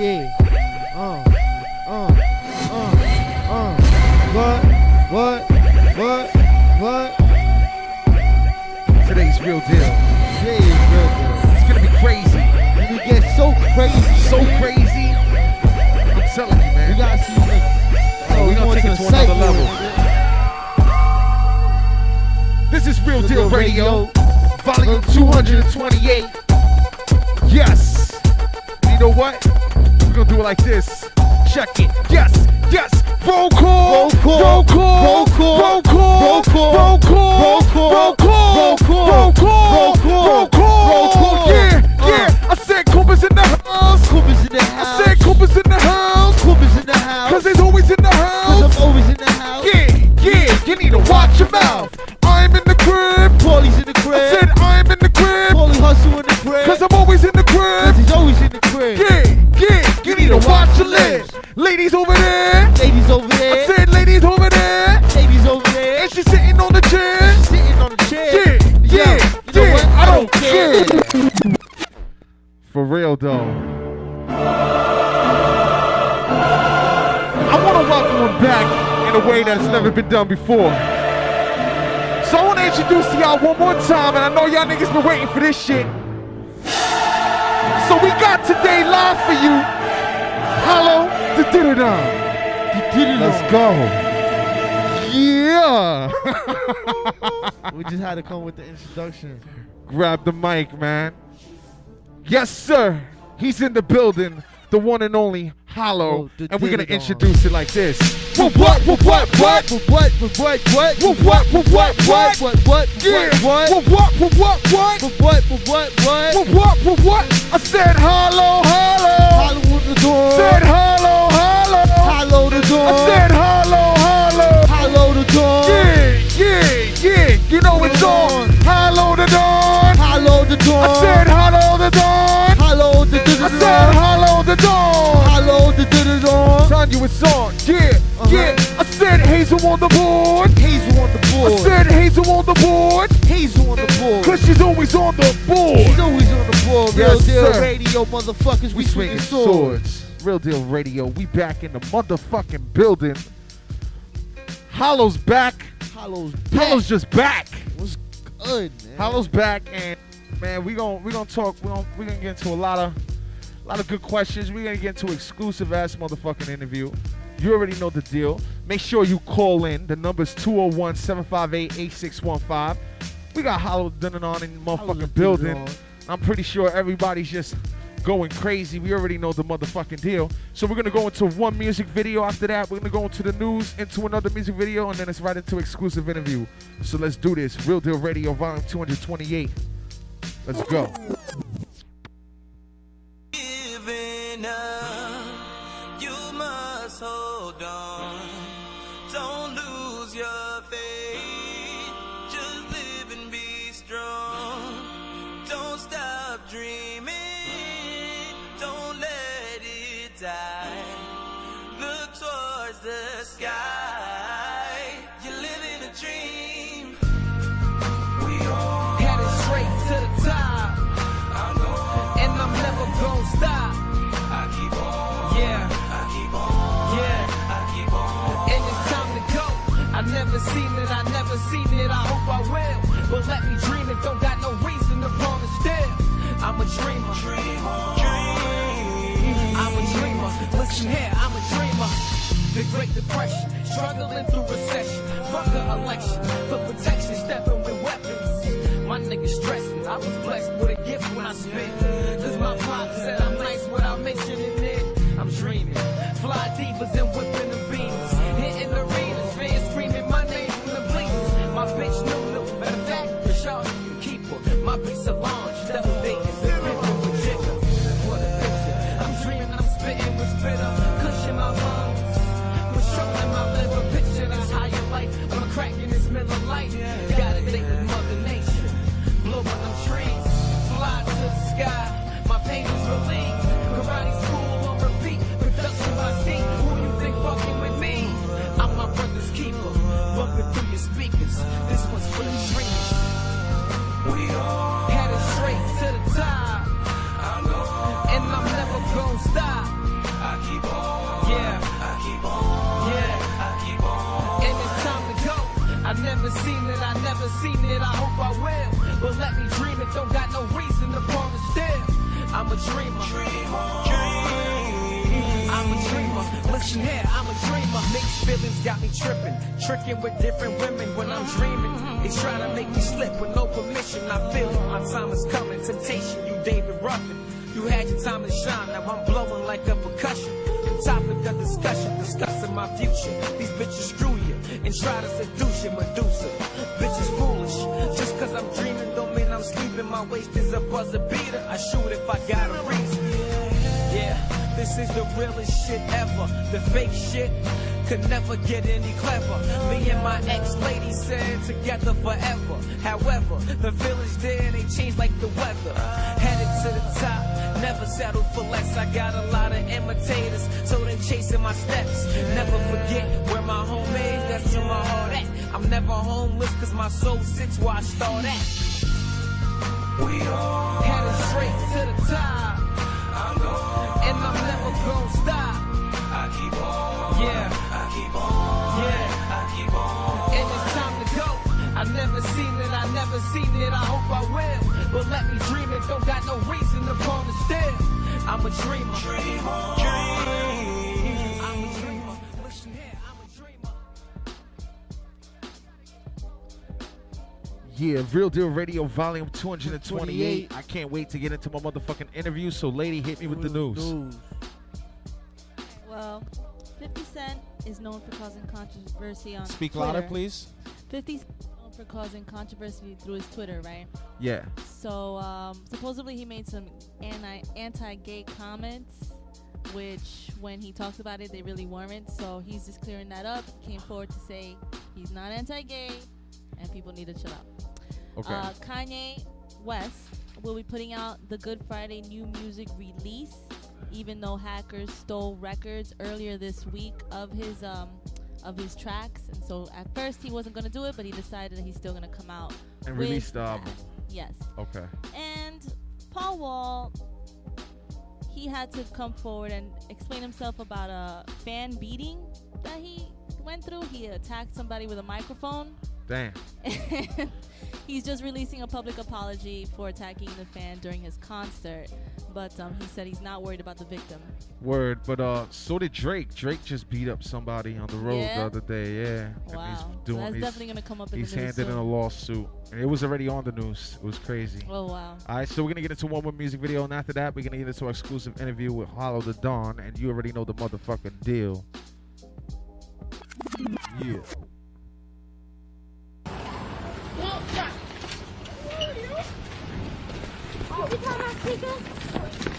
耶。Before. So I want to introduce to y'all one more time, and I know y'all niggas been waiting for this shit. So we got today live for you. Hello, the Didadon. Let's go. Yeah. We just had to come with the introduction. Grab the mic, man. Yes, sir. He's in the building. The one and only Hollow. Oh, and we're gonna introduce it like this. What, what, what, what, what? What? What? What? What? What? What, what, what, what, what? What? What? Yeah. What? What, what, what, what, what? What? What? What? What? What? What, what, what, what? I said hollow, hollow. Hollow the door. Said hollow, hollow. Hollow the door. I said hollow, hollow. Hollow the door. Yeah, yeah, yeah. You know it's on. Hollow the dawn. Hollow the door. I said hollow the dawn. Hollow the I said hollow the dawn. Hollow the door. Son, you it's on. Yeah, Uh-huh. yeah. I said Hazel on the board. Hazel on the board. I said Hazel on the board. Hazel on the board. Cause she's always on the board. She's always on the board. Real Yes, deal sir. radio, motherfuckers. We, We swinging swords. Real deal radio. We back in the motherfucking building. Hollow's back. Hollow's back. Hollow's just back. What's good, man? Hollow's back, and man, we gon' we gonna talk. We gon' we gonna get into a lot of a lot of good questions. We're gonna get into exclusive ass motherfucking interview. You already know the deal. Make sure you call in. The number's 201-758-8615. We got Hollow done on in the motherfucking building. I'm pretty sure everybody's just going crazy. We already know the motherfucking deal. So we're gonna go into one music video after that. We're gonna go into the news, into another music video, and then it's right into exclusive interview. So let's do this. Real Deal Radio, volume 228. Let's go. Never seen it, I never seen it, I hope I will. But let me dream it, don't got no reason to promise still. I'm a dreamer. Dream. I'm a dreamer. Listen here, I'm a dreamer. The Great Depression, struggling through recession. Fuck the election, for protection, stepping with weapons. My niggas stressing, I was blessed with a gift when I spit. Cause my pop said I'm nice without mentioning it. I'm dreaming, fly divas and whipping the beans. Hitting arenas, fans My bitch knew, knew, matter of fact, shot you can keep her. My bitch Solange, double dating. What a picture. I'm dreaming, I'm spitting with spitter, my lungs. Controlling my liver, picture higher life. I'm middle. Gotta with Mother Nature. Them trees, fly to the sky. coming from your speakers. This one's for the dreamers. We all headed straight to the top. I'm gone. And I'm never gonna stop. I keep on. Yeah. I keep on. Yeah. I keep on. And it's time to go. I never seen it. I never seen it. I hope I will. But let me dream it. Don't got no reason to fall still. I'm a dreamer. Dream on. Dream. I'm a dreamer. Listen here, I'm a dreamer. Mixed feelings got me tripping. Tricking with different women when I'm dreaming. They try to make me slip with no permission. I feel. My time is coming. Temptation, you David Ruffin. You had your time to shine. Now I'm blowing like a percussion. Topic of discussion, discussing my future. These bitches screw you and try to seduce you, Medusa. Bitches foolish. Just cause I'm dreaming don't mean I'm sleeping. My waist is a buzzer beater. I shoot if I got a reason. This is the realest shit ever. The fake shit could never get any clever. Me and my ex-lady said together forever. However, the feelings there, they change like the weather. Headed to the top, never settle for less. I got a lot of imitators, so they chasing my steps. Never forget where my home is, that's where my heart at. I'm never homeless, cause my soul sits where I start at. We all headed straight to the top. I'm going, and I'm never gonna stop. I keep on, yeah, I keep on, yeah, I keep on. And it's time to go. I never seen it, I never seen it. I hope I will, but let me dream it. Don't got no reason to promise still. I'm a dreamer. Dream on, Yeah, Real Deal Radio Volume 228. I can't wait to get into my motherfucking interview. So, lady, hit me with the news. Well, 50 Cent is known for causing controversy on Speak Twitter. louder, please. 50 Cent is known for causing controversy through his Twitter, right? Yeah. So um, supposedly he made some anti anti-gay comments, which when he talked about it, they really weren't. So he's just clearing that up. He came forward to say he's not anti-gay, and people need to chill out. Okay. Uh, Kanye West will be putting out the Good Friday new music release, even though hackers stole records earlier this week of his um of his tracks. And so at first he wasn't gonna do it, but he decided that he's still gonna come out And release the album. Yes. Okay. And Paul Wall, he had to come forward and explain himself about a fan beating that he went through. He attacked somebody with a microphone. Damn. He's just releasing a public apology for attacking the fan during his concert. But um, he said he's not worried about the victim. Word. But uh, so did Drake. Drake just beat up somebody on the road Yeah? the other day. Yeah. And Wow. he's So doing. that's he's, definitely going to come up in he's the news handed in a lawsuit. And it was already on the news. It was crazy. Oh, wow. All right, so we're gonna get into one more music video, and after that, we're gonna get into our exclusive interview with Hollow Da Don, and you already know the motherfucking deal. Yeah. You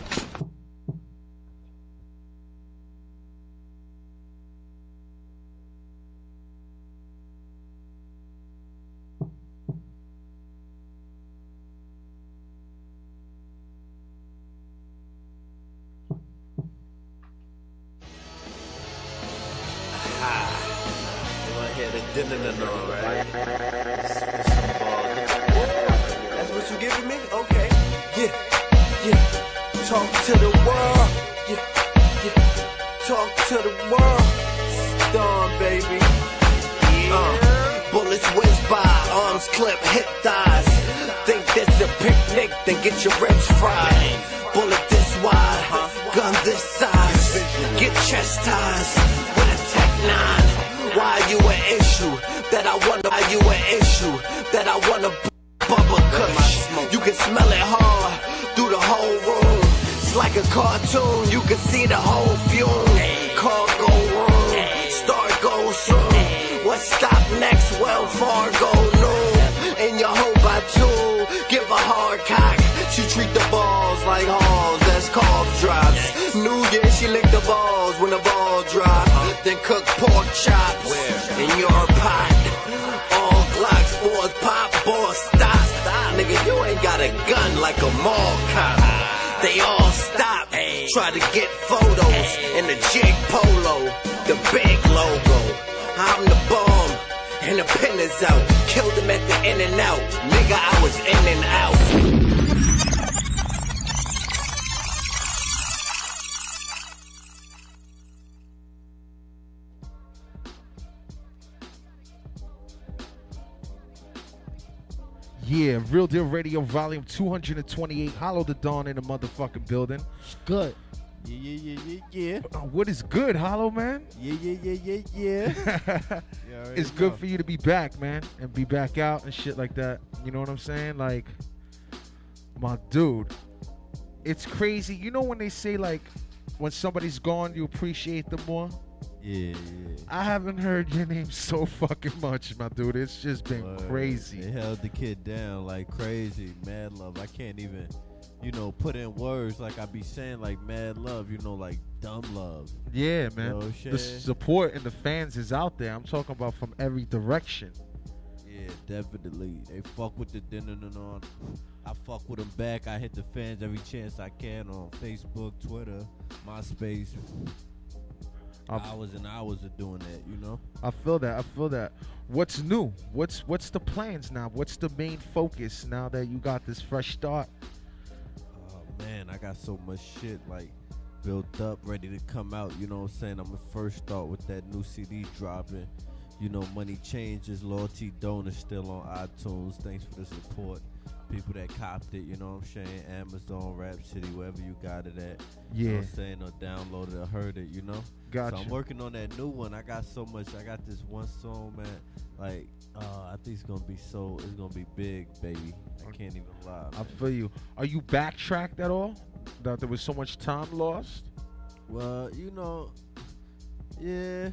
Nigga, I was in and out. Yeah, Real Deal Radio, volume 228. Hollow Da Don in the motherfucking building. Good. Yeah, yeah, yeah, yeah, Uh, what is good, Hollow, man? yeah, yeah, yeah, yeah, yeah, yeah. it's good for you to be back, man, and be back out and shit like that. You know what I'm saying? Like, my dude, it's crazy. You know when they say like, when somebody's gone, you appreciate them more. Yeah, yeah. I haven't heard your name so fucking much, my dude. It's just been Word. They crazy. held the kid down like crazy. Mad love. I can't even, you know, put in words like I be saying like mad love. You know, like dumb love. Yeah, man. Yo, the support and the fans is out there. I'm talking about from every direction. Yeah, definitely. They fuck with the dinner and on. I fuck with them back. I hit the fans every chance I can on Facebook, Twitter, MySpace. I, hours and hours of doing that, you know. I feel that. I feel that. What's new? What's what's the plans now? What's the main focus now that you got this fresh start? Man, I got so much shit like built up, ready to come out. You know what I'm saying? I'm gonna first start with that new CD dropping. You know, money changes, loyalty donors still on iTunes. Thanks for the support. People that copped it, you know what I'm saying? Amazon, Rhapsody, wherever you got it at. You know Yeah, what I'm saying? Or downloaded or heard it, you know? gotcha. So I'm working on that new one. I got so much. I got this one song, man. Like, uh, I think it's gonna be so. It's gonna be big, baby. I can't even lie. I man. feel you. Are you backtracked at all? That there was so much time lost. Well, you know, yeah,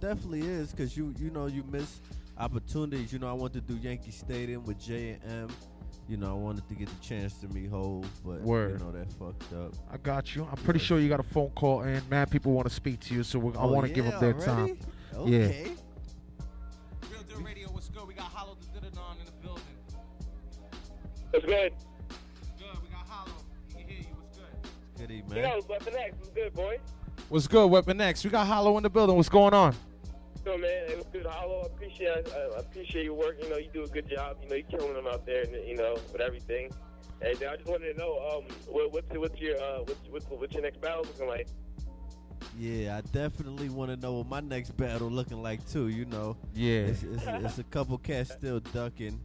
definitely is because you you know you miss opportunities. You know, I wanted to do Yankee Stadium with J and M. You know, I wanted to get the chance to meet Hove, but Word. you know that fucked up. I got you. I'm pretty sure you got a phone call and man, people want to speak to you, so we I oh, want to give them their time. Yeah. Real Deal Radio, what's good? We got Hollow the Diddledon in the building. What's good? Good, we got Hollow. He can hear you. What's good? Goody You man. know, Weapon X was good, boy. What's good, Weapon X? We got Hollow in the building. What's going on? So, man, it was good. Hollow, I appreciate, I, I appreciate your work. You know, you do a good job. You know, you're killing them out there, and you know, with everything. And I just wanted to know, um, what, what's what's your uh, what's, what's what's your next battle looking like? Yeah, I definitely want to know what my next battle looking like too. You know, Yeah. it's, it's, it's a couple cats still ducking.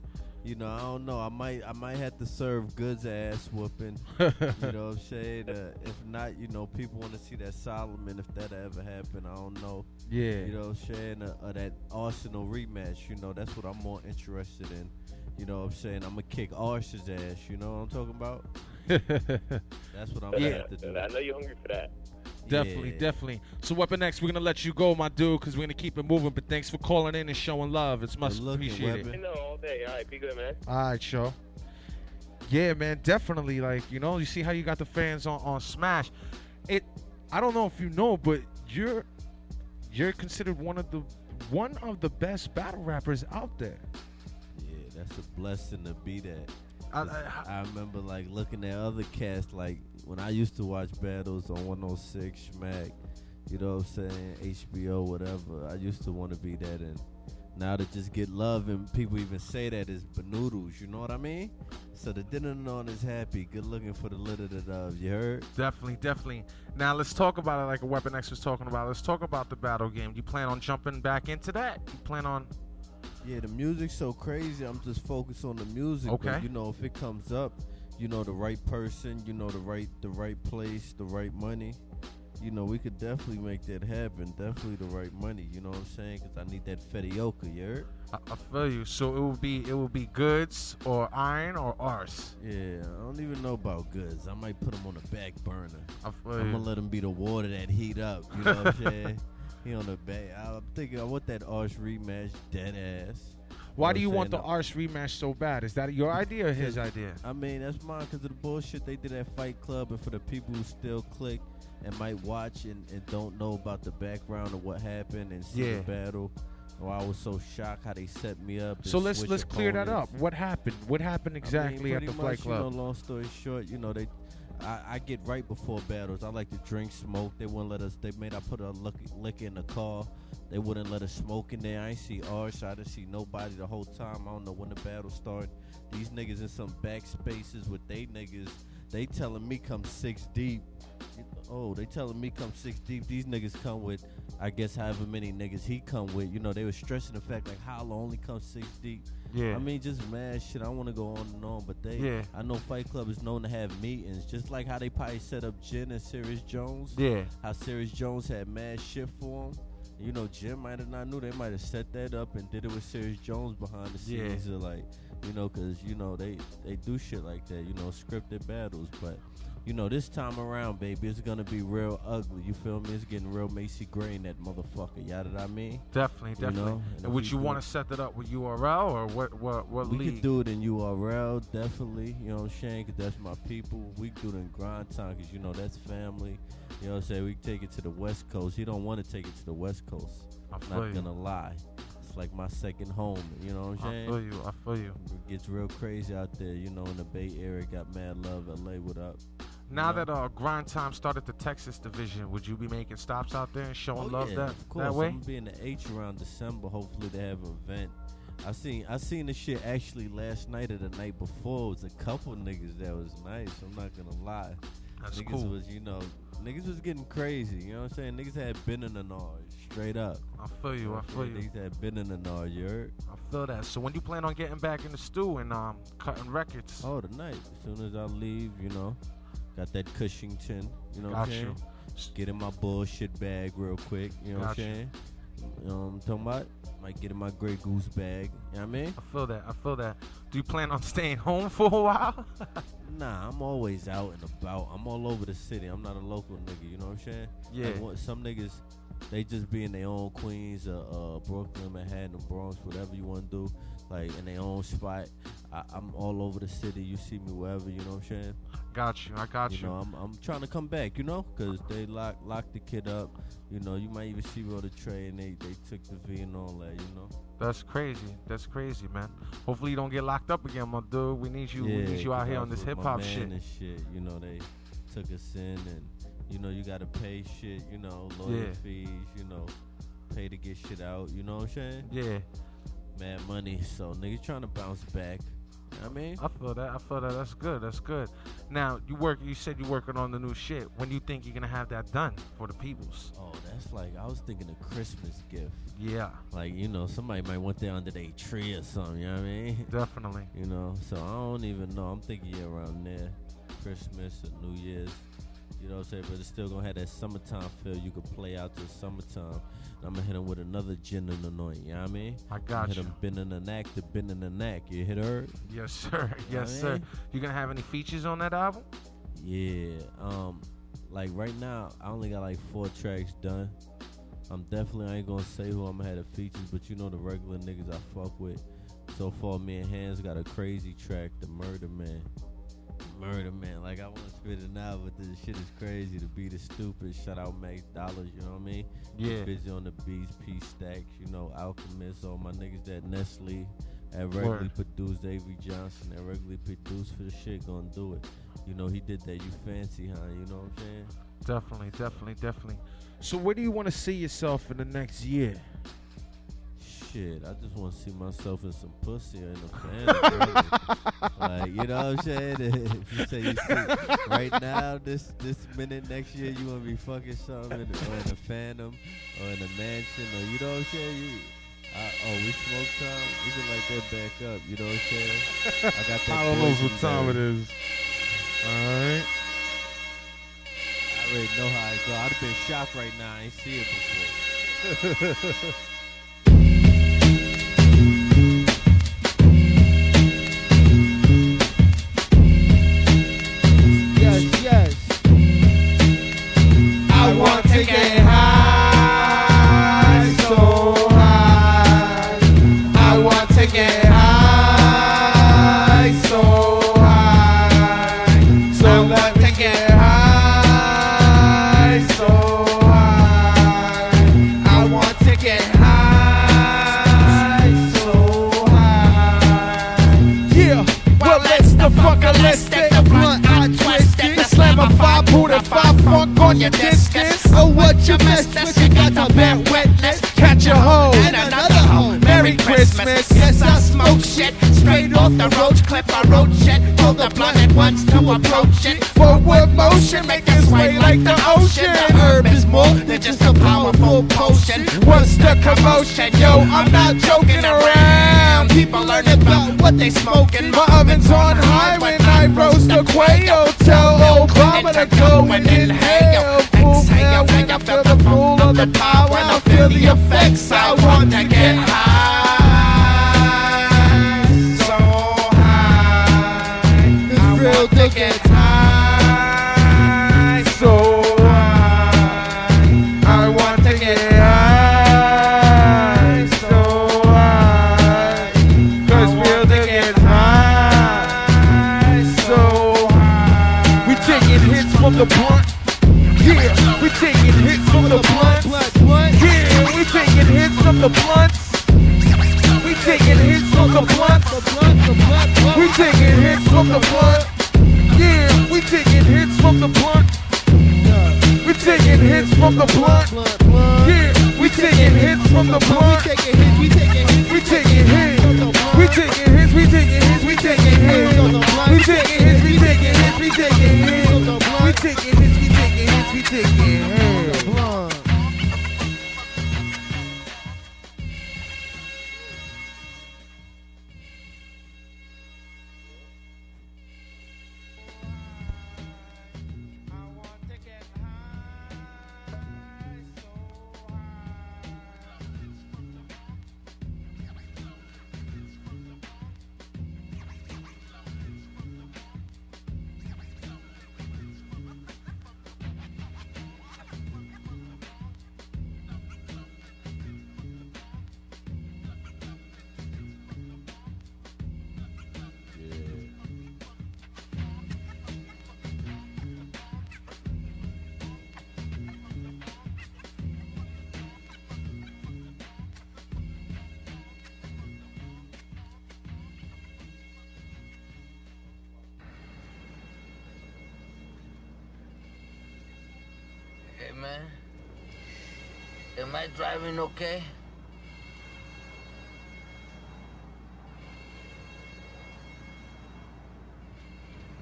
You know, I don't know. I might I might have to serve goods ass whooping. You know what I'm saying? Uh, if not, you know, people want to see that Solomon if that ever happened. I don't know. yeah. You know what I'm saying? Uh, uh, that Arsonal rematch. You know, that's what I'm more interested in. You know what I'm saying? I'm going to kick Arsonal's ass. You know what I'm talking about? That's what I'm going to Yeah. have to do. I know you're hungry for that. Definitely, Yeah. definitely. So, Weapon X, we're gonna let you go, my dude, because we're gonna keep it moving. But thanks for calling in and showing love. It's much Good looking, appreciated. Weapon. You know, all day. All right, be good, man. All right, show. Yeah, man, definitely. Like you know, you see how you got the fans on on Smash. It. I don't know if you know, but you're you're considered one of the one of the best battle rappers out there. Yeah, that's a blessing to be that. I, I, I remember like looking at other cats like when I used to watch battles on 106 Schmack, you know what I'm saying, HBO, whatever. I used to want to be that and now to just get love and people even say that is banoodles, you know what I mean? So the dinner on is happy, good looking for the litter that of you heard? definitely, definitely. Now let's talk about it like a Weapon X was talking about. Let's talk about the battle game. You plan on jumping back into that? You plan on? Yeah, the music's so crazy. I'm just focused on the music. Okay. But, you know, if it comes up, you know, the right person, you know, the right the right place, the right money, you know, we could definitely make that happen. Definitely the right money. You know what I'm saying? Because I need that fetioka, you heard? I, I feel you. So it will be it will be goods or iron or arse. Yeah, I don't even know about goods. I might put them on the back burner. I feel I'm you. gonna let them be the water that heat up. You know what I'm saying? He on the back. I'm thinking I want that arse rematch, dead ass. Why do you want the arse rematch so bad? Is that your idea or his idea? I mean, that's mine because of the bullshit they did at Fight Club, and for the people who still click and might watch and, and don't know about the background of what happened and see Yeah. the battle. Oh, I was so shocked how they set me up. So let's let's clear that up. What happened? What happened I mean, exactly at the much, Club? You know, long story short, you know they. I, I get right before battles. I like to drink, smoke. They wouldn't let us. They made I put a lick, liquor in the car. They wouldn't let us smoke in there. I ain't see Arsh. I didn't see nobody the whole time. I don't know when the battle started. These niggas in some back spaces with they niggas they telling me come six deep. Oh, they telling me come six deep. These niggas come with, I guess, however many niggas he come with. You know, they were stressing the fact like Hollow only comes six deep. Yeah. I mean, just mad shit. I want to go on and on, but they. Yeah. I know Fight Club is known to have meetings, just like how they probably set up Jin and Serius Jones. Yeah. How Serius Jones had mad shit for him. You know, Jin might have not knew. They might have set that up and did it with Serius Jones behind the Yeah. scenes. Or like, you know, because you know they they do shit like that. You know, scripted battles, but. You know, this time around, baby, it's gonna be real ugly. You feel me? It's getting real Macy Gray in that motherfucker. You know what I mean? Definitely, You definitely. know, and and would you want to set that up with URL or what? What? What We league? could do it in URL, definitely. You know what I'm saying? 'Cause that's my people. We could do it in grind time, 'cause you know that's family. You know what I'm saying? We could take it to the West Coast. He don't want to take it to the West Coast. I'm not gonna lie. It's like my second home. You know what I'm I feel you. I feel you. It gets real crazy out there. You know, in the Bay Area, got mad love. LA, what up? Now know? that uh, Grind Time started the Texas division, would you be making stops out there and showing love Oh, yeah, that of course. that way? I'm gonna be in the H around December. Hopefully they have an event. I seen I seen the shit actually last night or the night before. It was a couple niggas that was nice. I'm not gonna lie. That's niggas cool. was you know niggas was getting crazy. You know what I'm saying? Niggas had been in the Nard straight up. I feel you. I feel you. Niggas had been in the Nard. You heard? I feel that. So when you plan on getting back in the stew and um cutting records? Oh, tonight. As soon as I leave, you know, got that Cushington. You know what I'm saying? Get in my bullshit bag real quick. You know what I'm saying? You know what I'm talking about? Might get in my Grey Goose bag. You know what I mean? I feel that. I feel that. Do you plan on staying home for a while? Nah, I'm always out and about. I'm all over the city. I'm not a local nigga. You know what I'm saying? Yeah. Like, what- some niggas, they just be in their own Queens, uh, uh, Brooklyn, Manhattan, Bronx, whatever you want to do. Like in their own spot. I, I'm all over the city. You see me wherever. You know what I'm saying? got you. I got you. You know, I'm, I'm trying to come back, you know, because they locked locked the kid up. You know, you might even see me on the train. They they took the V and all that, you know. That's crazy. That's crazy, man. Hopefully you don't get locked up again, my dude. We need you. we need you out here on this hip hop shit. and shit. You know, they took us in, and you know, you got to pay shit. You know, lawyer Yeah. fees. You know, pay to get shit out. You know what I'm saying? Yeah, Mad money. So niggas trying to bounce back. I mean, I feel that. I feel that. That's good. That's good. Now you work. You said you're working on the new shit. When do you think you're gonna have that done for the peoples? oh, that's like I was thinking a Christmas gift. Yeah, Like you know, somebody might want that under their tree or something. You know what I mean? definitely. You know, so I don't even know. I'm thinking yeah, around there, Christmas or New Year's. You know what I'm saying? But it's still gonna have that summertime feel. You could play out to summertime. And I'm gonna hit him with another gin and anoint. You know what I mean? I I'm got hit you. him bend in the neck to bend in the neck. You hit her? Yes, sir. Yes, sir. mean? You gonna have any features on that album? Yeah. Um, like right now, I only got like four tracks done. I'm definitely I ain't gonna say who I'm gonna have the features, but you know the regular niggas I fuck with. So far, me and Hands got a crazy track, the Murder Man. Murder Man, like I want to spit it now, but this shit is crazy. The beat is stupid. Shout out Max Dollars, you know what I mean? Yeah. Busy on the beats, P Stacks, you know, Alchemist, all my niggas that Nestle, that regularly Word. produced Avery Johnson, that regularly produced for the shit, gonna do it. You know, he did that. You fancy, huh? You know what I'm saying? Definitely, definitely, definitely. So where do you want to see yourself in the next year? Shit, I just want to see myself in some pussy or in a fan. like, you know what I'm saying? if you say you see right now, this this minute next year, you want to be fucking something in, or in a phantom or in a mansion or you know what I'm saying? You, I, oh, we smoke time. We can light that back up. You know what I'm saying? I got that. I don't know what time it is. All right. I already know how it go. I'd have been shocked right now. I ain't see it before. your. Oh, what you missed, this you got the bad witness. Catch a hoe and another hoe. Merry Christmas. Yes, I smoke shit straight off the roach clip. I wrote shit, hold the blunt and wants to approach it. Forward motion, make its way like the ocean. The herb is more than just a powerful potion. What's the commotion? Yo, I'm not joking around. People learn about what they smoking. My oven's on high when I roast the quail. Tell Obama to go and inhale. The effects. I want to get the blunt. Yeah, we taking hits from the blunt. We taking hits from the blunt. Yeah, we taking hits from the blunt. Hey man, am I driving okay?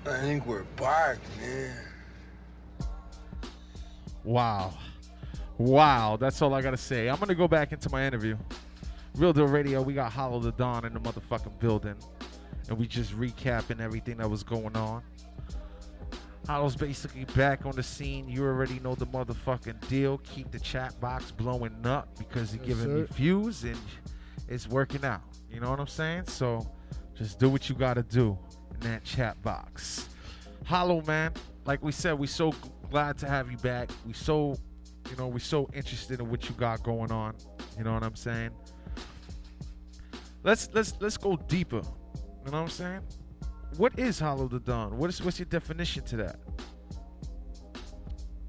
I think we're parked, man. Wow. Wow, that's all I gotta say. I'm gonna go back into my interview. Real Deal Radio, we got Hollow Da Don in the motherfucking building. And we just recapping everything that was going on. Hollow's basically back on the scene. You already know the motherfucking deal. Keep the chat box blowing up because you're Yes, giving me views and it's working out. You know what I'm saying? So just do what you gotta do in that chat box. Hollow, man, like we said, we so glad to have you back. We so, you know, we're so interested in what you got going on. You know what I'm saying? Let's let's let's go deeper. You know what I'm saying? What is Hollow Da Don? What is what's your definition to that?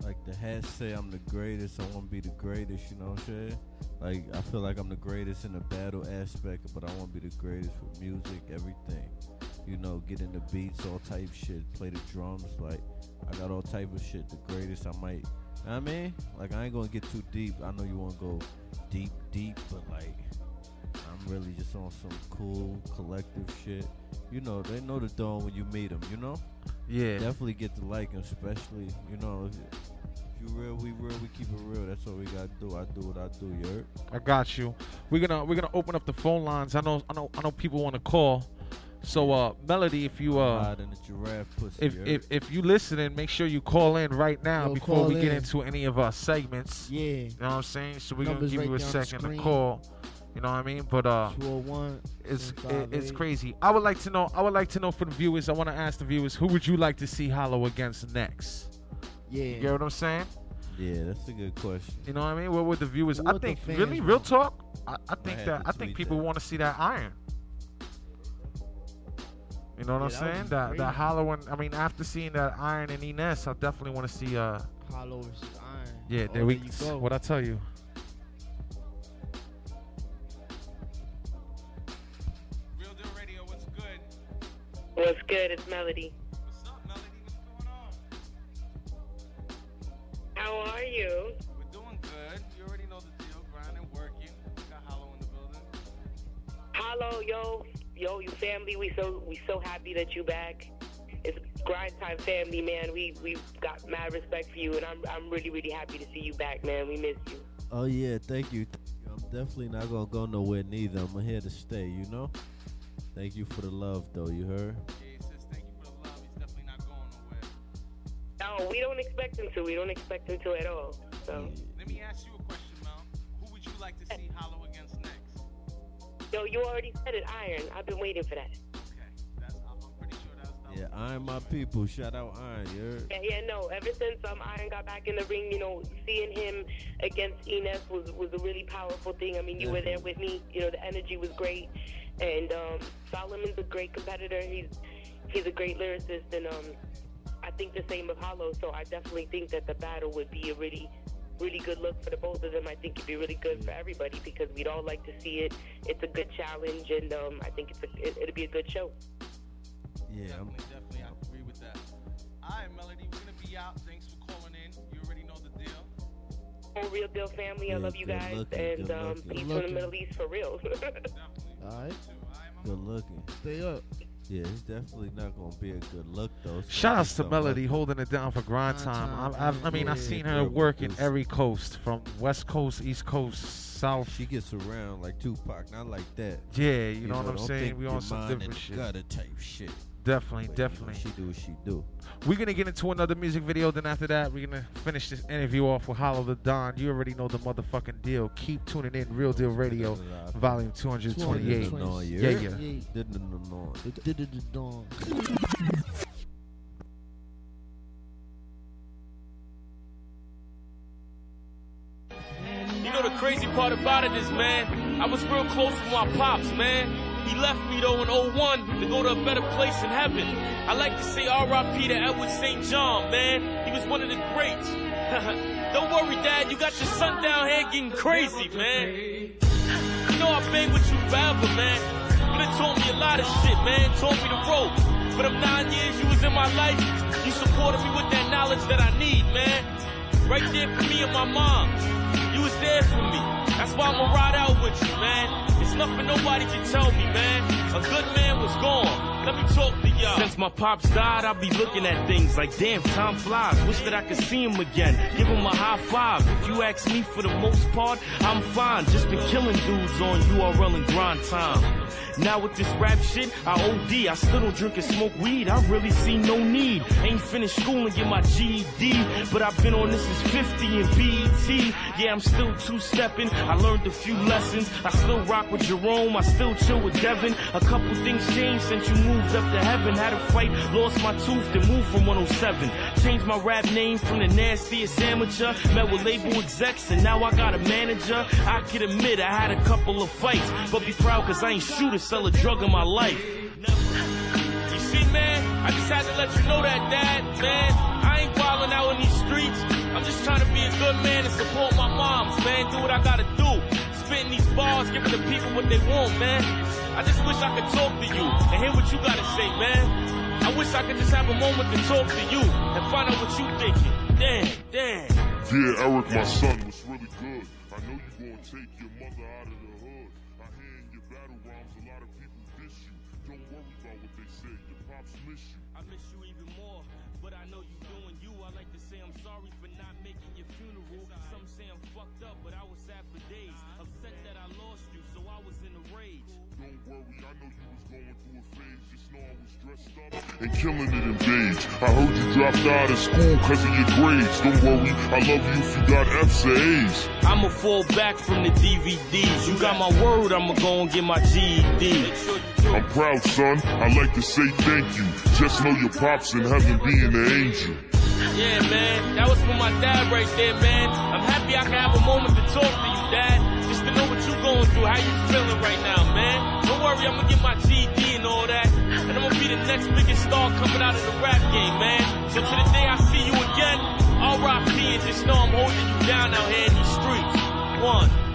Like the say I'm the greatest, I want to be the greatest, you know what I'm saying? Like I feel like I'm the greatest in the battle aspect, but I want to be the greatest with music, everything. You know, get the beats, all type shit, play the drums, like I got all type of shit, the greatest I might. You know what I mean? Like I ain't gonna get too deep. I know you wanna go deep, deep, but like really just on some cool collective shit. You know, they know the dawn when you meet them, you know? Yeah. Definitely get to like them, especially, you know, if, if you real, we real, we keep it real. That's what we gotta do. I do what I do, you heard? I got you. We're gonna we're gonna open up the phone lines. I know I know I know people want to call. So uh Melody, if you uh Hide in the giraffe pussy, if, you if if you listening, make sure you call in right now Yo, before call we get into any of our segments. Yeah. You know what I'm saying? So we're Numbers gonna give right you a there on the second to call. You know what I mean? But uh 201 it's it, it's crazy. I would like to know I would like to know for the viewers, I wanna ask the viewers, who would you like to see Hollow against next? Yeah. You get what I'm saying? yeah, that's a good question. You know what I mean? What would the viewers? I What the think really, real talk. I, I think had that I think people want to see that iron. You know what Yeah, I'm that saying? be That great. that hollow and I mean after seeing that iron and Ines, I definitely want to see uh Hollow versus Iron. yeah Oh, there we you go. what I tell you. What's good? It's Melody. What's up, Melody? What's going on? How are you? We're doing good. You already know the deal. Grinding, working. We got Hollow in the building. Hello, yo, yo, you family. We so we so happy that you back. It's grind time family, man. We we've got mad respect for you, and I'm I'm really really happy to see you back, man. We miss you. Oh yeah. Thank you. I'm definitely not gonna go nowhere neither. I'm here to stay. You know. Thank you for the love, though. You heard? No, we don't expect him to. We don't expect him to at all. So. Let me ask you a question, Mel. Who would you like to see Hollow against next? Yo, you already said it, Iron. I've been waiting for that. Okay. I'm I'm pretty sure that's not. Yeah, Iron my people. Shout out Iron. You? Yeah, yeah, no. Ever since um Iron got back in the ring, you know, seeing him against Enes was was a really powerful thing. I mean, you were there with me. You know, the energy was great, and um Solomon's a great competitor. He's he's a great lyricist, and um I think the same of Hollow. So I definitely think that the battle would be a really really good look for the both of them. I think it'd be really good for everybody because we'd all like to see it. It's a good challenge, and um I think it's a, it, it'll be a good show. Yeah, I'm, Definitely, I agree with that. All right, Melody, we're gonna be out. Thanks for calling in. You already know the deal. Oh, real deal family. I Yeah, love you guys, looking, and good um, peace Good from the. Middle East for real. All right. good looking. Stay up. Yeah, it's definitely not gonna be a good look though. It's Shout gonna outs be to something Melody holding it down for grind time. I, I, I mean, I've seen her work in every coast, from West Coast, East Coast, South. She gets around like Tupac, not like that. Yeah, you know what I'm saying? We your on some mind in different the shit. Gutter type shit. Definitely, But, you know, definitely. she do what she do. We're gonna get into another music video. Then after that, we're gonna finish this interview off with Hollow Da Don. You already know the motherfucking deal. Keep tuning in. Real Deal Radio, Volume 228. No, Yeah, yeah. Didn't know. dawn. You know the crazy part about it is, man, I was real close with my pops, man. He left me though in 01 to go to a better place in heaven. I like to say R.I.P. to Edward St. John, man. He was one of the greats. Don't worry, Dad, you got your son down here getting crazy, man. You know I bang with you forever, man. You done taught me a lot of shit, man. Taught me the ropes. For them nine years you was in my life, you supported me with that knowledge that I need, man. Right there for me and my mom. You was there for me. That's why I'ma ride out with you, man. It's nothing nobody can tell me, man. A good man was gone. Let me talk to y'all. Since my pops died, I'll be looking at things like, damn, time flies. Wish that I could see him again. Give him a high five. If you ask me for the most part, I'm fine. Just been killing dudes on URL and grind time. Now with this rap shit, I OD. I still don't drink and smoke weed. I really see no need. Ain't finished school and get my GED, but I've been on this since 50 and BET. Yeah, I'm still two-stepping. I learned a few lessons. I still rock with Jerome. I still chill with Devin. A couple things changed since you moved up to heaven. Had a fight, lost my tooth, then moved from 107. Changed my rap name from the nastiest amateur. Met with label execs, and now I got a manager. I can admit I had a couple of fights, but be proud cause I ain't shoot or sell a drug in my life. You see, man, I just had to let you know that, Dad, man. I ain't wildin' out in these streets. I'm just trying to be a good man and support my moms, man. Do what I gotta do. Spitting these bars, giving the people what they want, man. I just wish I could talk to you and hear what you gotta say, man. I wish I could just have a moment to talk to you and find out what you thinking. Damn, damn. Yeah, Eric, my son was really good. I know you gonna take your mother out of the hood. I hear in your battle rhymes a lot of people diss you. Don't worry about what they say. Your pops miss you. I miss you even more, but I know you doing you. I like to say I'm sorry for not making your funeral. Some say I'm fucked up, but I was sad for days. Upset that I lost you, so I was in a rage. Don't worry, I know you was going through a phase. Just know I was dressed up and killing it in beige. I heard you dropped out of school cause of your grades. Don't worry, I love you if you got F's or A's. I'ma fall back from the DVDs. You got my word, I'ma go and get my GED. I'm proud, son. I like to say thank you. Just know your pops in heaven being an angel. Yeah, man, that was for my dad right there, man. I'm happy I can have a moment to talk to you, Dad. Just to know going through, how you feeling right now, man. Don't worry, I'ma get my GD and all that. And I'm gonna be the next biggest star coming out of the rap game, man. So to the day I see you again, RIP and just know I'm holding you down out here in these streets. One.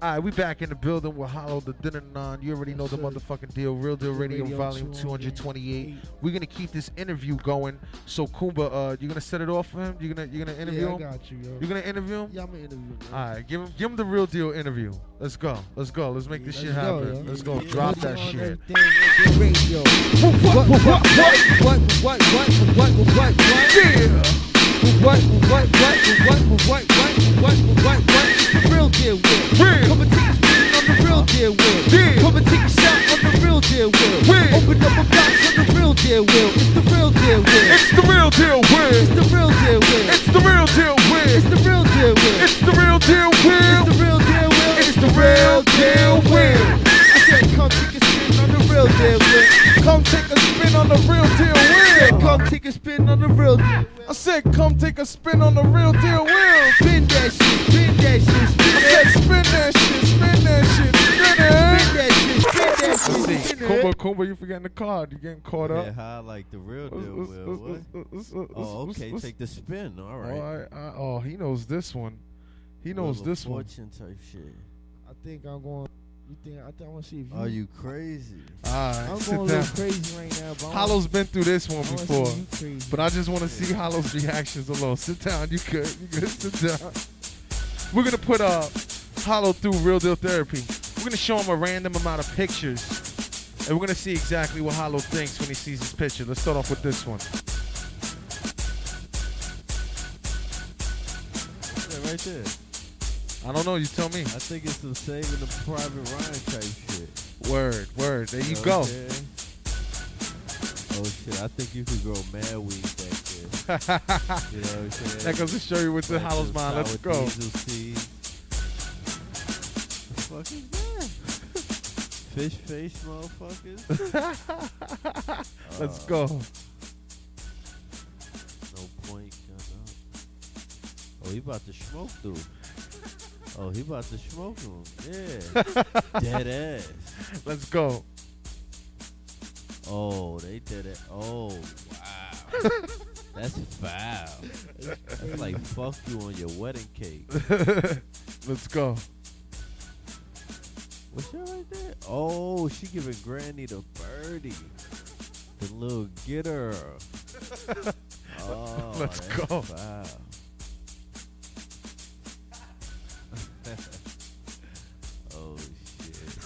All right, we back in the building with Hollow the Dinner Non. You already know the motherfucking deal. Real Deal Radio, Radio Volume 228. We're gonna keep this interview going. So Kumba, uh, you gonna set it off for him? You gonna you gonna interview Yeah, I him? got you, yo. You gonna interview him? Yeah, I'm gonna interview him. All right, give him give him the Real Deal interview. Let's go. Let's go. Let's make this Let's shit go, happen. yo. Let's go. Yeah, Drop that shit. Radio. What, what, what, what, what, what, what, what, what, what, what? What, what, what, what, what, what, what, what, what, what? The real deal will. Come and take a spin on the real deal will. Come and take a shot on the real deal will. Open up a box on the real deal will. It's the real deal will. It's the real deal will. It's the real deal will. It's the real deal will. It's the real deal will. It's the real deal will. It's the real deal will. It's the real deal will. I said, come take a spin real deal will. Come take a spin on the real deal I said, will. come take a spin on the real deal. I said, come take a spin on the real deal will. Spin that shit, spin that shit, spin I that said, spin that shit, spin that shit, spin Spin that shit, spin that shit, see. spin Kumba, it. Kumba, you forgetting the card. You getting caught up. Yeah, how like the real deal will. What? Oh, okay. Take the spin. All right. All right. oh, he knows this one. He knows this one. Fortune type shit. I think I'm going. You think? I think I want to see if you. Are you crazy? All right, I'm sit going a down. little crazy right now. But I Hollow's been through this one I wanna see before, you crazy. but I just want to see Hollow's reactions alone. Sit down, you good, you good. Sit down. We're gonna put uh Hollow through real deal therapy. We're gonna show him a random amount of pictures, and we're gonna see exactly what Hollow thinks when he sees his picture. Let's start off with this one. Yeah, right there. I don't know. You tell me. I think it's the saving the private Ryan type shit. Word, word. There you know go. what I'm saying? Oh shit! I think you could grow mad weed back there. you know what I'm saying? That goes to show you what's in Hollow's mind. Let's go. Diesel seeds. The fuck is that? Fish face motherfuckers. Let's Uh, go. No point. Oh, he about to smoke through. Oh, he about to smoke him. Yeah. Dead ass. Let's go. Oh, they did it. Oh, wow. That's foul. That's like fuck you on your wedding cake. Let's go. What's that right there? Oh, she giving Granny the birdie. The little getter. Oh, Let's that's go. Foul.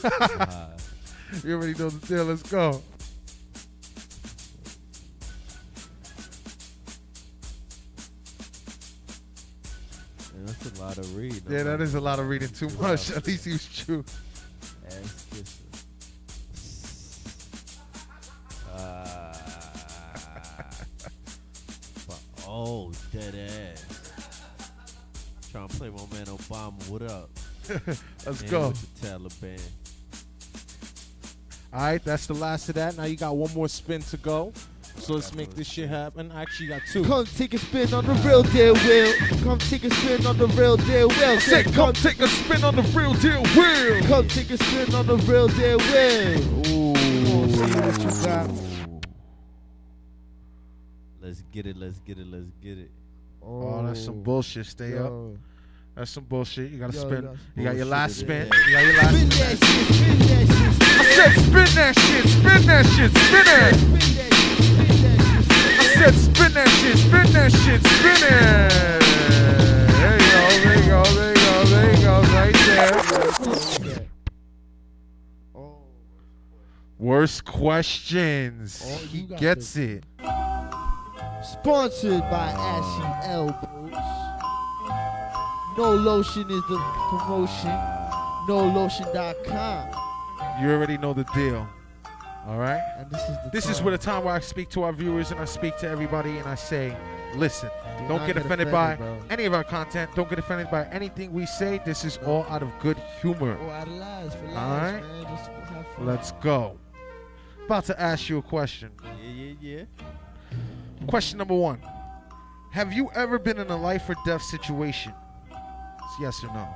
Wow. You already know the deal. Let's go. Man, that's a lot of reading. Yeah, that is a lot of reading too Wow. much. At least he was true. Ass kisser. But- uh, oh, dead ass. Trying to play my man Obama. What up? Let's Man go. With the Taliban. All right, that's the last of that. Now you got one more spin to go. So let's make this shit happen. Actually, got two. Come take a spin on the real deal, wheel. Come take a spin on the real deal, wheel. Say, come take a spin on the real deal, wheel. Come take a spin on the real deal, Will. Ooh. See what you got. Let's get it. Let's get it. Let's get it. Oh, that's some bullshit. Stay up. That's some bullshit. You gotta Yo, spin. You got your last spin. You got your last Spin spin. that shit, spin that shit, spin I said spin that shit. Spin that shit. Spin it. Spin that spin that shit, spin I said spin that shit. Spin that shit. Spin it. There you go. There you go. There you go. There you go. Right there. Oh. Worst questions. Oh, he gets this. it. Sponsored by Ashy Elbows. No Lotion is the promotion. NoLotion.com. You already know the deal. All right. And this is the This is where the time where I speak to our viewers and I speak to everybody and I say, listen, Do don't not get get offended, offended, by bro. any of our content. Don't get offended by anything we say. This is all out of good humor. Oh, out of lies for lies, All right. man. Just have fun. Let's go. About to ask you a question. Yeah, yeah, yeah. Question number one Have you ever been in a life or death situation? It's yes or no?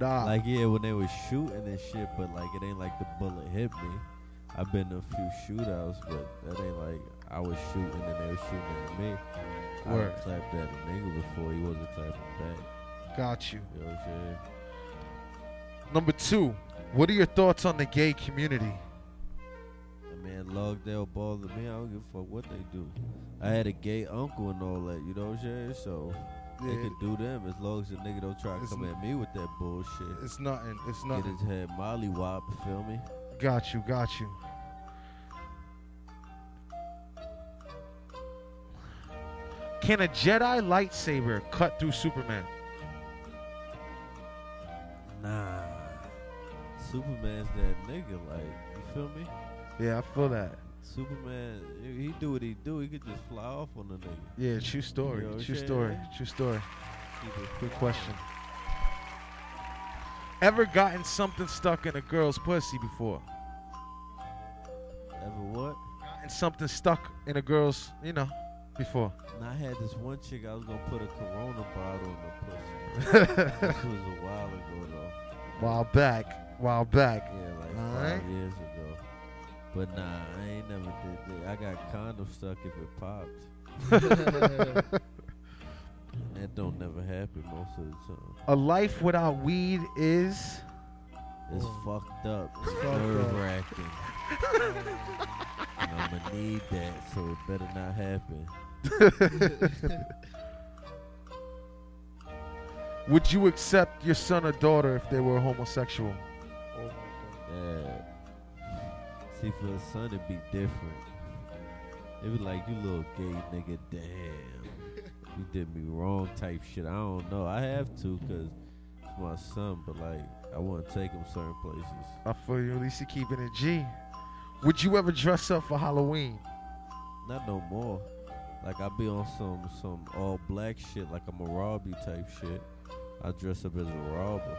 Nah. Like yeah, when they was shooting and shit, but like it ain't like the bullet hit me. I've been to a few shootouts, but that ain't like I was shooting and they was shooting at me. I Word. done clapped at a nigga before he wasn't clapping back. Got you. You know? Number two, what are your thoughts on the gay community? Man, Logdale bothered me. I don't give a fuck what they do. I had a gay uncle and all that, you know what I'm saying? So they could do them as long as the nigga don't try to come n- at me with that bullshit. It's nothing. It's nothing. Get his head molly wop, feel me? Got you. Got you. Can a Jedi lightsaber cut through Superman? Nah. Superman's that nigga, like, you feel me? Yeah, I feel that. Superman, he do what he do. He could just fly off on the nigga. Yeah, true story. You know true story. True story. Good question. Ever gotten something stuck in a girl's pussy before? Ever what? Gotten something stuck in a girl's, you know, before. And I had this one chick I was gonna put a Corona bottle in the pussy. this was a while ago though. While back. While back. Yeah, like All five right. years ago. But nah, I ain't never did that. I got condom stuck if it popped. that don't never happen most of the time. A life without weed is. It's fucked up. It's nerve wracking. and I'm gonna need that, so it better not happen. Would you accept your son or daughter if they were homosexual? Oh yeah. See, for a son, it'd be different. It'd be like, you little gay nigga, damn. You did me wrong type shit. I don't know. I have to because it's my son, but like, I want to take him certain places. I feel you. At least you're keeping it G. Would you ever dress up for Halloween? Not no more. Like, I be on some some all black shit, like I'm a Robbie type shit. I dress up as a robber.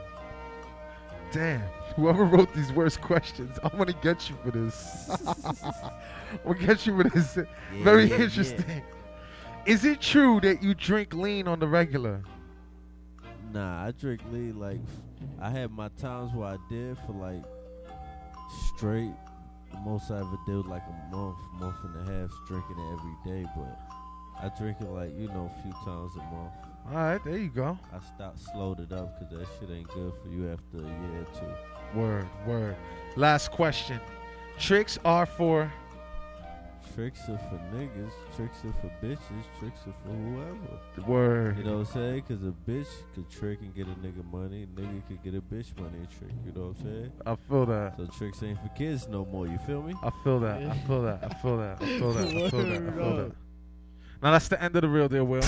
Damn. Whoever wrote these worst questions, I'm gonna get you for this. I'm gonna get you for this. Very yeah, yeah. interesting. Is it true that you drink lean on the regular? Nah, I drink lean like I had my times where I did for like straight. The most I ever did was like a month, month and a half drinking it every day. But I drink it like you know a few times a month. All right, there you go. I stopped, slowed it up because that shit ain't good for you after a year or two. Word, word. Last question. Tricks are for. Tricks are for niggas, tricks are for bitches, tricks are for whoever. Word. You know what I'm saying? Because a bitch could trick and get a nigga money, a nigga could get a bitch money and trick. You know what I'm saying? I feel that. So tricks ain't for kids no more. You feel me? I feel that. I feel that. I feel that. I feel that. I feel that. I feel that. Word Now that's the end of the real deal, Will.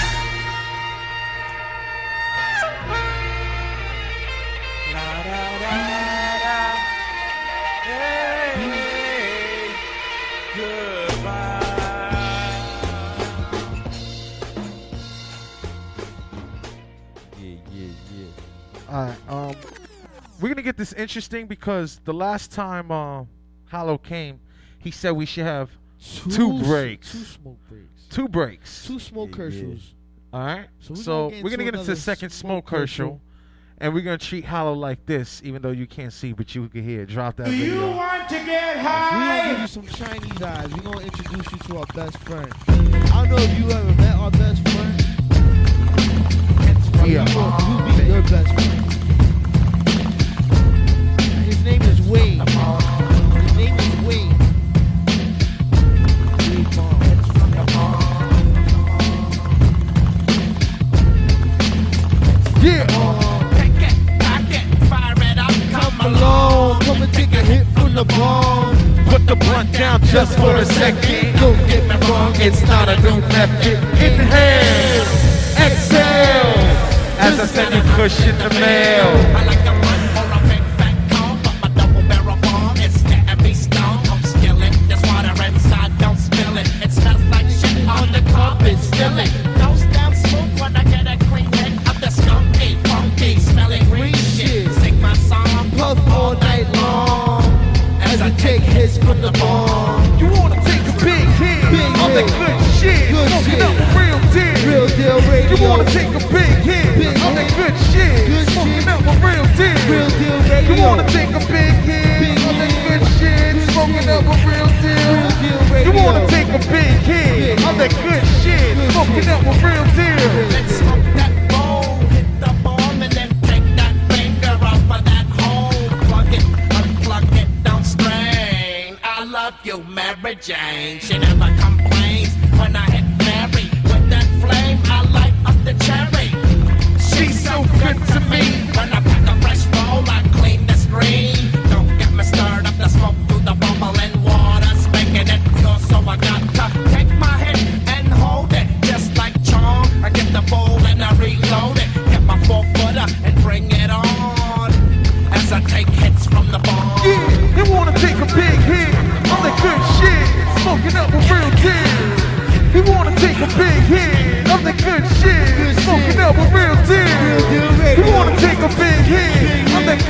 All right. Um, we're gonna get this interesting because the last time uh, Hollow came, he said we should have two, s- breaks. Two smoke breaks. Two breaks. Two smoke Yeah, yeah. All right. So So, we gonna get we're gonna into get into the second smoke smoke Herschel, Herschel. and we're gonna treat Hollow like this, even though you can't see, but you can hear. Drop that Do you want to get high? We're gonna give you some Chinese eyes. We're gonna introduce you to our best friend. I don't know if you ever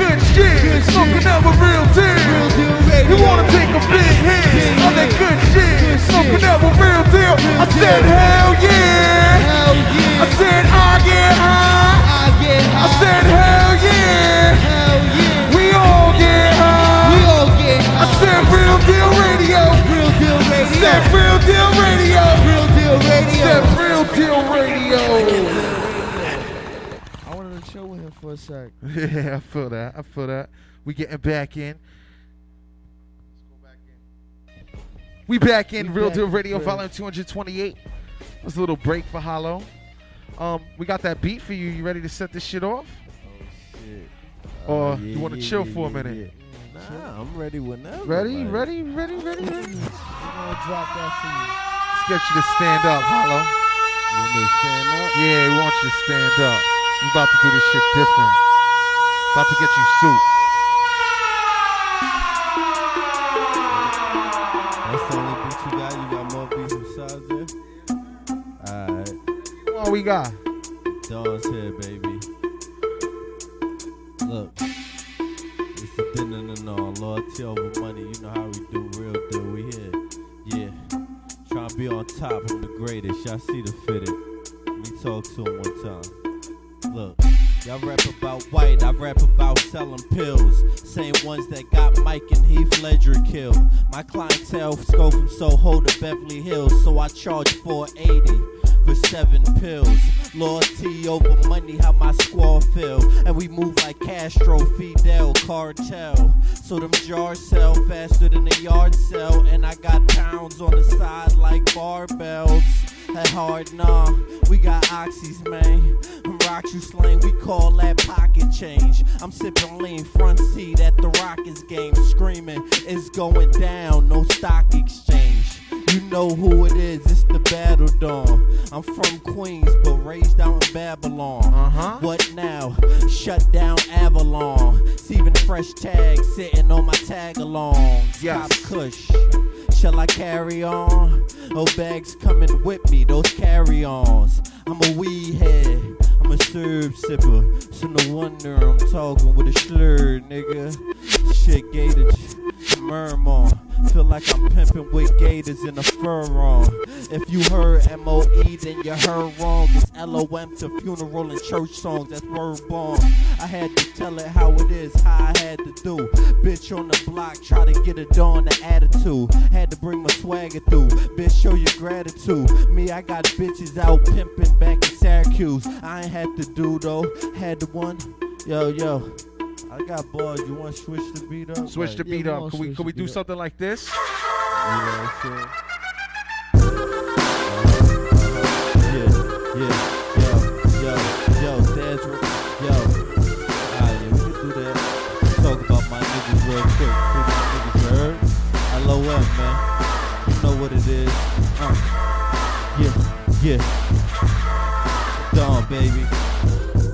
hit of that good shit, smoking up a real deal. He wanna take a big hit of that good shit, smoking up a real deal. I said hell yeah. I said I get high. I said hell yeah. We all get high. We all get high. I said real deal radio. Real deal radio. Said real deal radio. Real deal radio. Said real deal radio. I chill with him for a sec. Yeah, I feel that. I feel that. We getting back in. We back in We Real back, Deal Radio, Chris. volume 228. That's a little break for Hollow. Um, we got that beat for you. You ready to set this shit off? Shit. Or Oh, you want to yeah, chill yeah, for a yeah, minute? Nah, I'm ready whenever. Ready, like- ready, ready, ready, ready. gonna drop that for you. Let's get you to stand up, Hollow. You want me to stand up? Yeah, we want you to stand up. We about to do this shit different. About to get you soup. That's the only beat you got? You got more beats besides that? Alright. What we got? Dawn's here, baby. Look. It's the dinner and all. Loyalty over money. You know how we do. Real deal. We here. Yeah. Trying to be on top. I'm the greatest. Y'all see the fitted. Let me talk to him one time. Look. Y'all rap about white, I rap about selling pills. Same ones that got Mike and Heath Ledger killed. My clientele go from Soho to Beverly Hills, so I charge 480 for seven pills. Loyalty over money, how my squad feel. And we move like Castro, Fidel, Cartel. So them jars sell faster than the yard sell. And I got pounds on the side like barbells. That hard nah, we got oxys, man. Them you slang, we call that pocket change. I'm sipping lean front seat at the Rockets game, screaming, it's going down, no stock exchange. You know who it is, it's the Battle Dawn. I'm from Queens, but raised out in Babylon. Uh-huh. What now? Shut down Avalon. Steven Fresh tag sitting on my tag along. Yes. Stop Kush. Shall I carry on? No bags coming with me, those carry ons. I'm a weed head, I'm a serve sipper. So no wonder I'm talking with a slur, nigga. Shit, gator, murmur. Feel like I'm pimping with gators in a fur on. If you heard MOE, then you heard wrong. It's LOM to funeral and church songs, that's word born. I had to tell it how it is, how I had to do. Bitch on the block, try to get it on the attitude. Had to bring my swagger through. Bitch, show your gratitude. Me, I got bitches out pimping back in Syracuse. I ain't had to do though, had the one. Yo, yo. I got bars. You want to switch the beat up? Switch the Like, beat up. Can we can we do something like this? You know what I'm saying? Yeah, yeah, yo, yo, yo, Dad's, yo. Alright, yeah, we can do that. Talk about my niggas real quick. Free my niggas, you heard? LOL, man. You know what it is. Uh, yeah, yeah. Dawn, baby.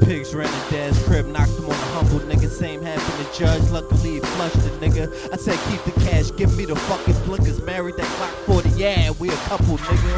Pigs ran in dad's crib, knocked him on the humble nigga. Same happened to judge, luckily he flushed the nigga. I said keep the cash, give me the fucking blinkers. Married that Glock 40, yeah, we a couple nigga.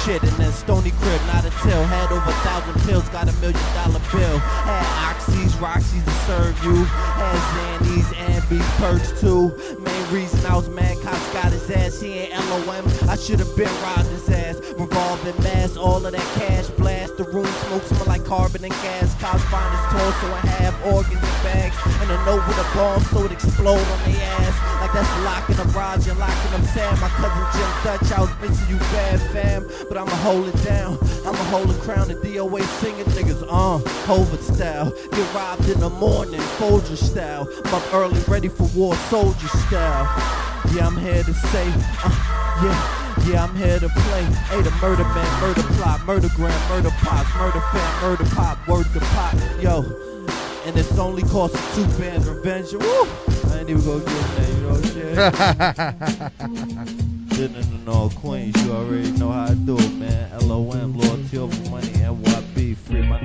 Shit, and then Stony crib, not until had over a thousand pills, got a million dollar bill. Had oxys, Roxy's to serve you. Had Xannies and beef perks too. Main reason I was mad, cops got his ass, he ain't LOM. I should have been robbed his ass. Revolving mass, all of that cash blast. The room smoke smell like carbon and gas. Cops find his torso and have organs and bags. And a note with a bomb so it explode on their ass. Like that's locking up Roger, locking up Sam. My cousin Jim Dutch, I was missing you bad fam. But I'ma hold it down. I'ma hold the crown and DOA singing niggas, uh, Hobart style. Get robbed in the morning, Folger style. Up early, ready for war, soldier style. Yeah, I'm here to say, uh, yeah, yeah, I'm here to play. Hey, the murder man, murder plot, murder gram, murder pops, murder fam, murder pop, word to pop, yo. And it's only cost two bands revenge. Woo! I ain't even gonna get that, you know what I'm saying? Dinner and all queens, you already know how I do it, man. LOM, loyalty over money, NYB, free my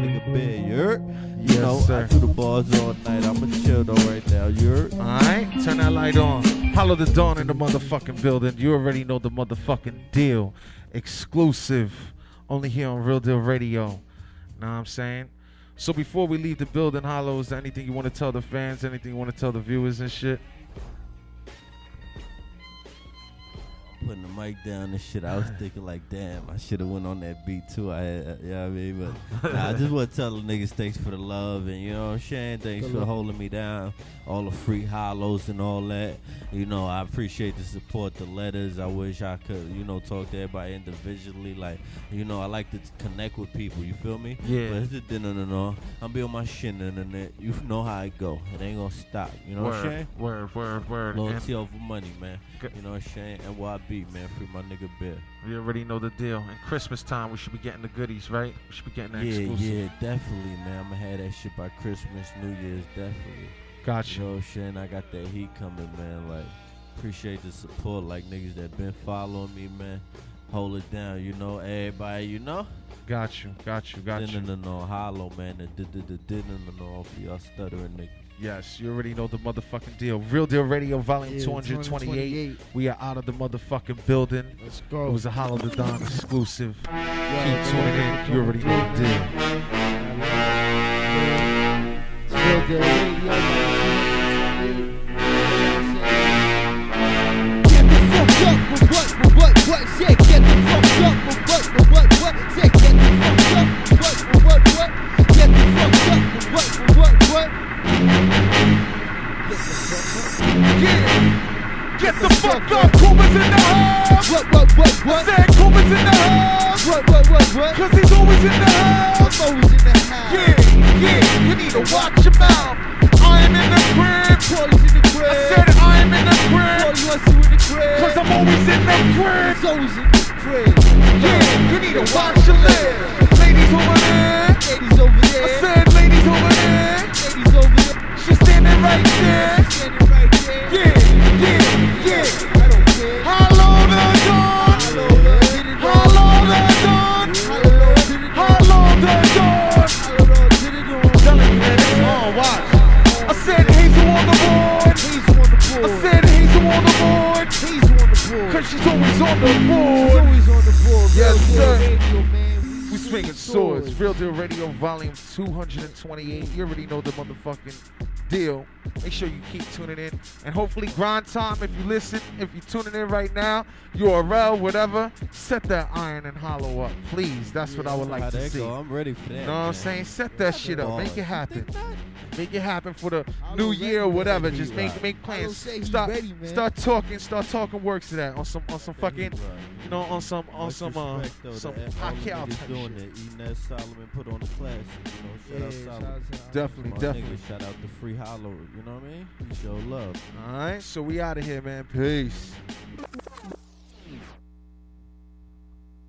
nigga bed, you heard? You Yes, know, sir. I do the bars all night. I'ma chill though right now, you heard? Alright, turn that light on. Hollow Da Don in the motherfucking building. You already know the motherfucking deal. Exclusive. Only here on Real Deal Radio. Know what I'm saying? So before we leave the building, Hollow, is there anything you want to tell the fans? Anything you want to tell the viewers and shit? Putting the mic down and shit. I was thinking like, damn, I should have went on that beat too. I, had, you know what I mean? But nah, I just want to tell the niggas thanks for the love and you know what I'm saying. Thanks for holding me down, all the free hollows and all that. You know, I appreciate the support, the letters. I wish I could, you know, talk to everybody individually. Like, you know, I like to connect with people. You feel me? Yeah. But it's just no, no, no. I'm be on my shit the net. You know how I go. It ain't gonna stop. You know what I'm saying? word, word, word. Loyalty over money, man. You know what I'm saying? NYB, man. Free my nigga Bear. You already know the deal. And Christmas time, we should be getting the goodies, right? We should be getting that Yeah, exclusive. yeah, definitely, man. I'm gonna have that shit by Christmas, New Year's, definitely. Gotcha. You know what I'm? I got that heat coming, man. Like, appreciate the support, like niggas that been following me, man. Hold it down, you know. Everybody, you know. Got you, got you, got you. No, no, hollow, man. The the no, no, y'all stuttering niggas. Yes, you already know the motherfucking deal. Real Deal Radio, Volume Yeah, 228. 228. We are out of the motherfucking building. Let's go. It was a Hollow Da Don exclusive. Keep tuning in. You already know the deal. Real Deal Radio, deal. Make sure you keep tuning in. And hopefully, grind time, if you listen, if you're tuning in right now, URL, whatever, set that iron and hollow up. Please. That's what I would like to see. go? I'm ready for that. You know what I'm saying? Set that shit up. Make it happen. Make it happen for the new year or whatever. Just make Right. make Hollow plans. Start ready, start talking. Start talking works to that on some on some fucking you know on some on some uh though, some to all the Pacquiao type doing shit. it. Inez Solomon put on the class. You know, shout Yeah, out to- Definitely, My definitely. nigga, shout out to Free Hollow. You know what I mean? Show love. All right, so we out of here, man. Peace.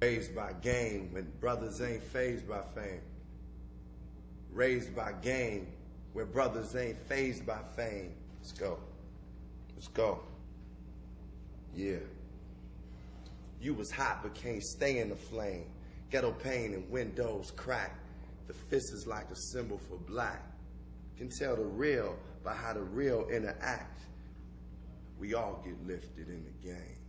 Raised by game when brothers ain't phased by fame. Raised by game where brothers ain't phased by fame. Let's go. Let's go. Yeah. You was hot but can't stay in the flame. Ghetto pain and windows crack. The fist is like a symbol for black. Can tell the real by how the real interact. We all get lifted in the game.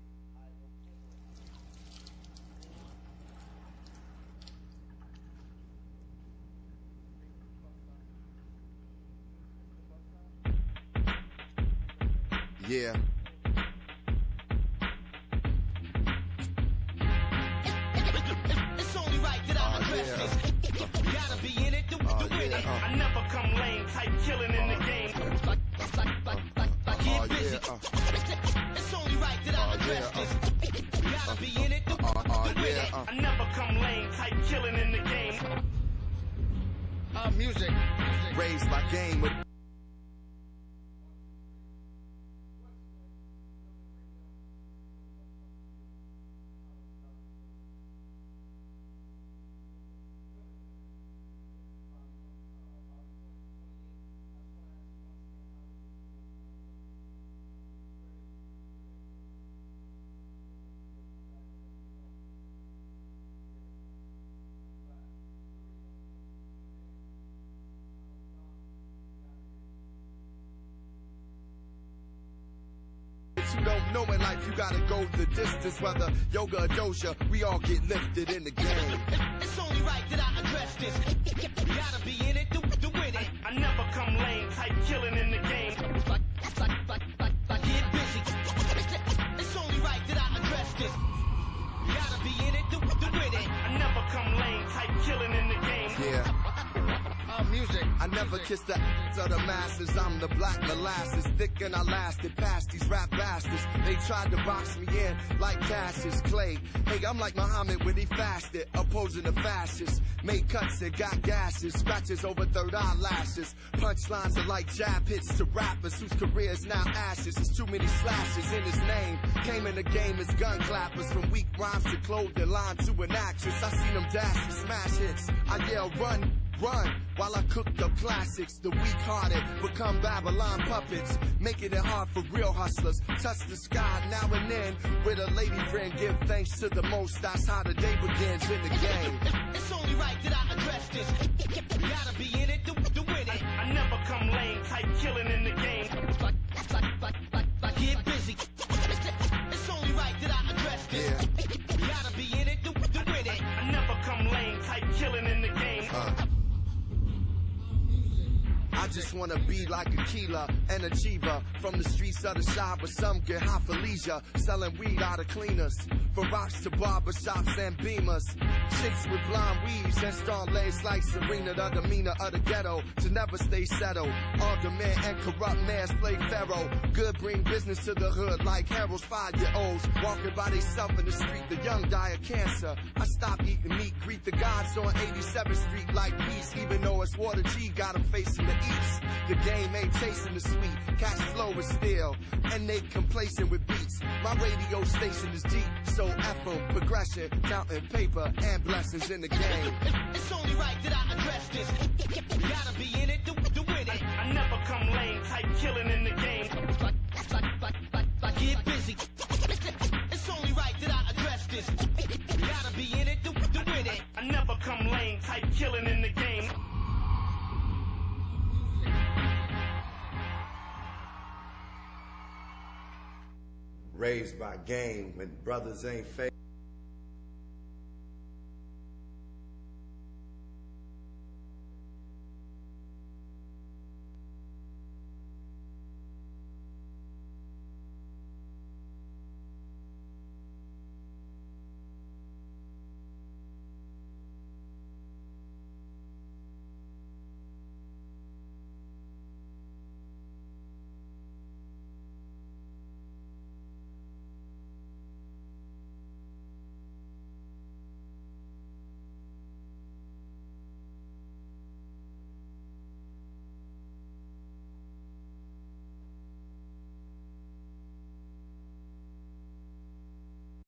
Oh, it. To oh, win it. Uh. I never come lame, type killing in the game. Like, like, like, like, like, get busy. Uh. It's only right that I oh, address this. Uh. Gotta be in it to, to win it. I never come lame, type killing in the game. Uh, music. Raised by game with you don't know in life, you gotta go the distance. Whether yoga or doja, we all get lifted in the game. It's only right that I address this. Gotta be in it to, to win it. I, never come lame, type killing in the game. Like, like, like, like, like, get busy. It's only right that I address this. Gotta be in it to, to win it. I never come lame, type killing in I never kiss the ass of the masses. I'm the black molasses, thick and I lasted past these rap bastards. They tried to box me in like Cassius Clay. Hey, I'm like Muhammad when he fasted, opposing the fascists. Made cuts and got gashes, scratches over third eyelashes. Punchlines are like jab hits to rappers whose careers now ashes. There's too many slashes in his name. Came in the game as gun clappers, from weak rhymes to clothing line to an actress. I seen them dash and smash hits. I yell run run while I cook the classics. The weak hearted become Babylon puppets, making it hard for real hustlers. Touch the sky now and then with a lady friend. Give thanks to the most. That's how the day begins in the game. It's only right that I address this. Gotta be in it to, to win it. I, I never come lame, type killing in the game. Like, like, like, like, like, get I just wanna be like a killer, an achiever from the streets of the shop, but some get high for leisure, selling weed out of cleaners, from rocks to barbershops and beamers, chicks with blonde weaves and strong legs like Serena, the demeanor of the ghetto, to never stay settled. All the men and corrupt mans play pharaoh. Good bring business to the hood like Harold's five-year-olds walking by themselves in the street. The young die of cancer. I stop eating meat, greet the gods on 87th Street like peace, even though it's Water G got them facing the east. The game ain't tasting the sweet, cash flow is still, and they complacent with beats. My radio station is deep, so F 'em, progression, counting paper and blessings in the game. It's only right that I address this. Gotta be in it to, to win it. I, I never come lame, type killing in the game. Like, like, like, like, like, get busy. It's only right that I address this. Gotta be in it to, to win it. I, I never come lame, type killing in the game. Raised by game when brothers ain't fake.